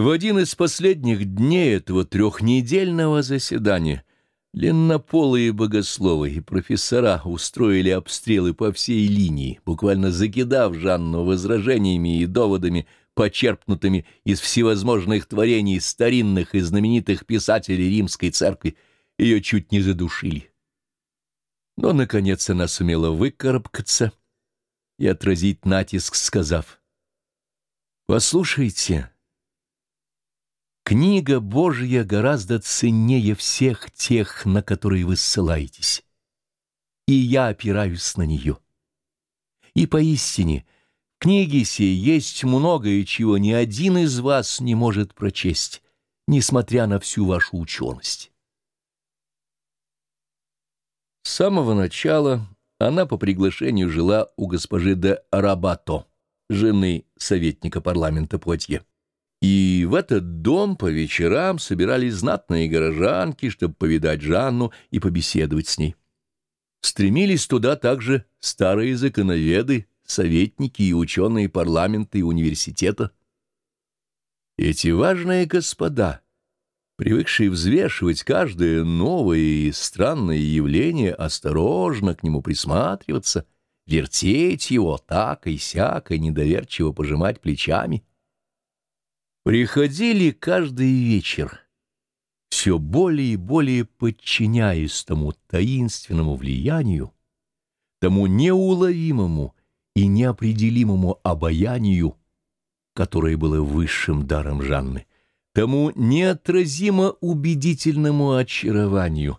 В один из последних дней этого трехнедельного заседания длиннополые богословы и профессора устроили обстрелы по всей линии, буквально закидав Жанну возражениями и доводами, почерпнутыми из всевозможных творений старинных и знаменитых писателей римской церкви, ее чуть не задушили. Но, наконец, она сумела выкарабкаться и отразить натиск, сказав, «Послушайте, книга Божья гораздо ценнее всех тех, на которые вы ссылаетесь, и я опираюсь на нее. И поистине, в книге сей есть многое, чего ни один из вас не может прочесть, несмотря на всю вашу ученость». С самого начала она по приглашению жила у госпожи де Рабато, жены советника парламента Пуатье. И в этот дом по вечерам собирались знатные горожанки, чтобы повидать Жанну и побеседовать с ней. Стремились туда также старые законоведы, советники и ученые парламента и университета. Эти важные господа — привыкший взвешивать каждое новое и странное явление, осторожно к нему присматриваться, вертеть его так и сяк и недоверчиво пожимать плечами. Приходили каждый вечер, все более и более подчиняясь тому таинственному влиянию, тому неуловимому и неопределимому обаянию, которое было высшим даром Жанны тому неотразимо убедительному очарованию,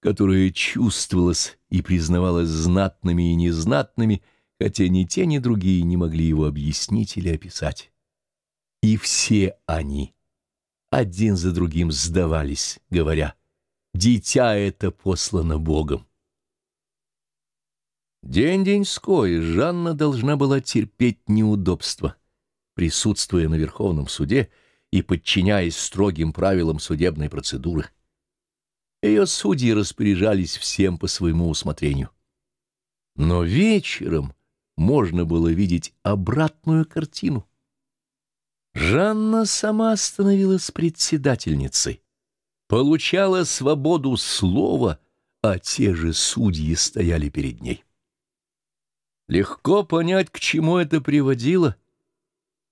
которое чувствовалось и признавалось знатными и незнатными, хотя ни те, ни другие не могли его объяснить или описать. И все они один за другим сдавались, говоря, «Дитя это послано Богом». День-деньской Жанна должна была терпеть неудобства, присутствуя на Верховном суде, и подчиняясь строгим правилам судебной процедуры. Ее судьи распоряжались всем по своему усмотрению. Но вечером можно было видеть обратную картину. Жанна сама становилась председательницей, получала свободу слова, а те же судьи стояли перед ней. Легко понять, к чему это приводило.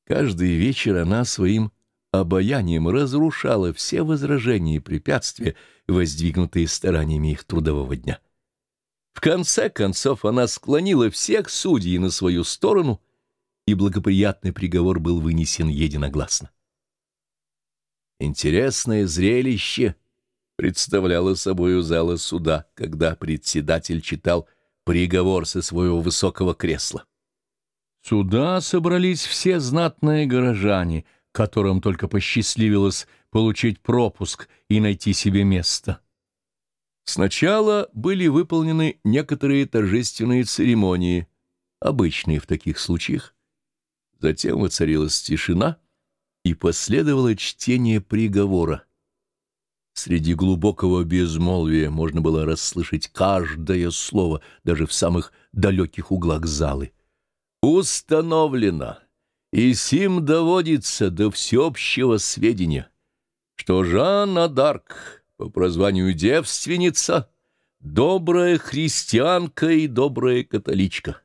Каждый вечер она своим обаянием разрушала все возражения и препятствия, воздвигнутые стараниями их трудового дня. В конце концов она склонила всех судей на свою сторону, и благоприятный приговор был вынесен единогласно. Интересное зрелище представляло собою зала суда, когда председатель читал приговор со своего высокого кресла. Сюда собрались все знатные горожане — которым только посчастливилось получить пропуск и найти себе место. Сначала были выполнены некоторые торжественные церемонии, обычные в таких случаях. Затем воцарилась тишина, и последовало чтение приговора. Среди глубокого безмолвия можно было расслышать каждое слово, даже в самых далеких углах залы. «Установлено!» И сим доводится до всеобщего сведения, что Жанна Дарк по прозванию девственница, добрая христианка и добрая католичка,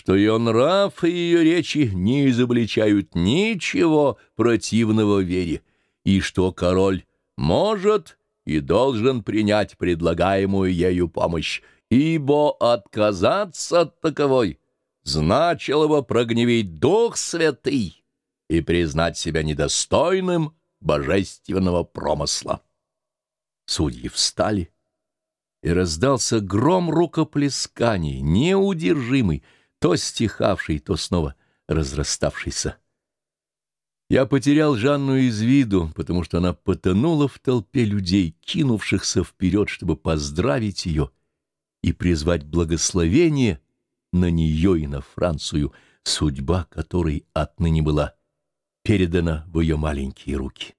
что ее нрав и ее речи не изобличают ничего противного вере, и что король может и должен принять предлагаемую ею помощь, ибо отказаться от таковой значило бы прогневить Дух Святый и признать себя недостойным божественного промысла. Судьи встали, и раздался гром рукоплесканий, неудержимый, то стихавший, то снова разраставшийся. Я потерял Жанну из виду, потому что она потонула в толпе людей, кинувшихся вперед, чтобы поздравить ее и призвать благословение — на нее и на Францию, судьба которой отныне была передана в ее маленькие руки.